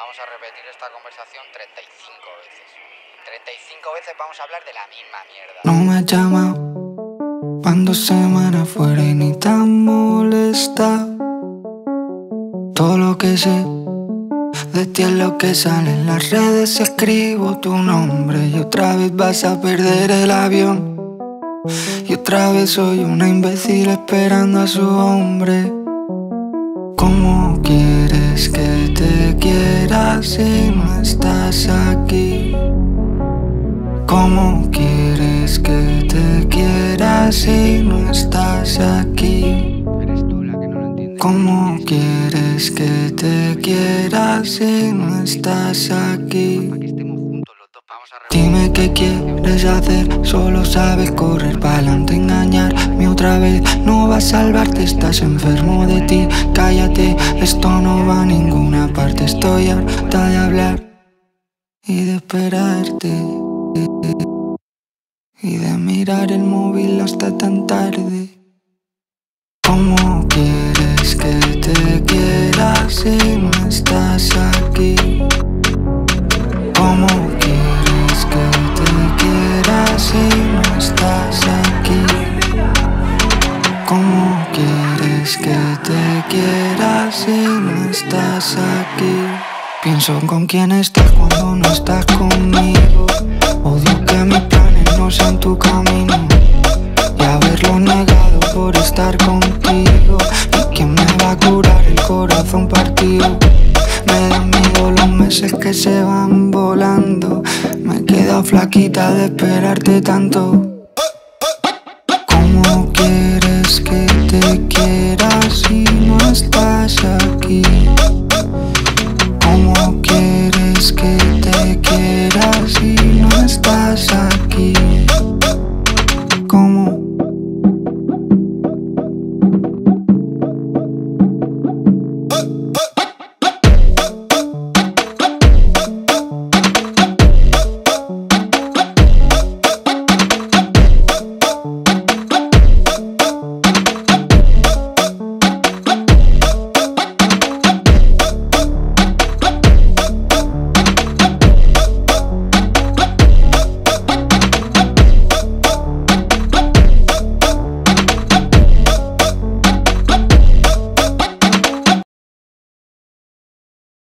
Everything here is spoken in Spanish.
Vamos a repetir esta conversación 35 veces. 35 veces vamos a hablar de la misma mierda. No me llama cuando semana fuera y ni tan molesta. Todo lo que sé de ti es lo que sale en las redes. Escribo tu nombre y otra vez vas a perder el avión. Y otra vez soy una imbécil esperando a su hombre. ¿Cómo quieres que si no estás aquí? ¿Cómo quieres que te quiera si no estás aquí? ¿Cómo quieres que te quiera si no estás aquí? Dime qué quieres hacer, solo sabes correr pa'lante, engañarme otra vez. No va a salvarte, estás enfermo de ti. Cállate, esto no va a ninguna parte. Estoy harta de hablar y de esperarte. Y de mirar el móvil hasta tan tarde. ¿Cómo quieres que te quiera si no estás aquí? ¿Cómo quieres que te quiera si no estás aquí? ¿Cómo quieres que te quiera si no estás aquí? Pienso con quién estás cuando no estás conmigo. Odio que mis planes no sean tu camino. Y haberlo negado por estar contigo. ¿Y quién me va a curar el corazón partido? Me dan miedo los meses que se van volando. Me he quedado flaquita de esperarte tanto.